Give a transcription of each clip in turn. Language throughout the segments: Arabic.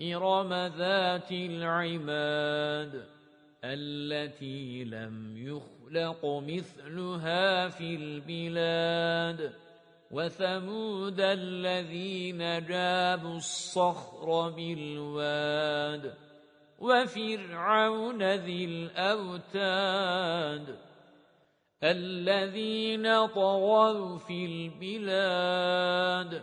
إرم ذات العماد التي لم يخلق مثلها في البلاد وثمود الذين جابوا الصخر بالواد وفرعون ذي الأوتاد الذين طغوا في البلاد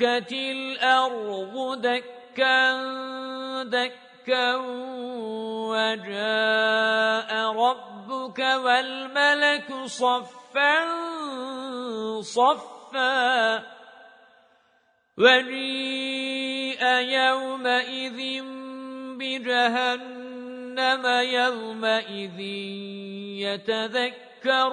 دكت الأرض دكا دكا وجاء ربك والملك صفا صفا. وَجِيءَ يَوْمَئِذٍ بِجَهَنَّمَ يَوْمَئِذٍ يَتَذَكَّرُ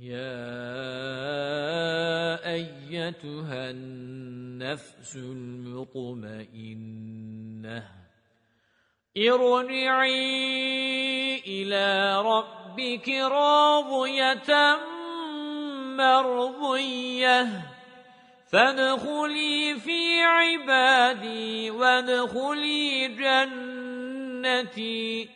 يَا أَيَّتُهَا النَّفْسُ الْمُطْمَئِنَّةُ ارْجِعِي إِلَى رَبِّكِ رَاضِيَةً مرضية فادخلي في عبادي وادخلي جنتي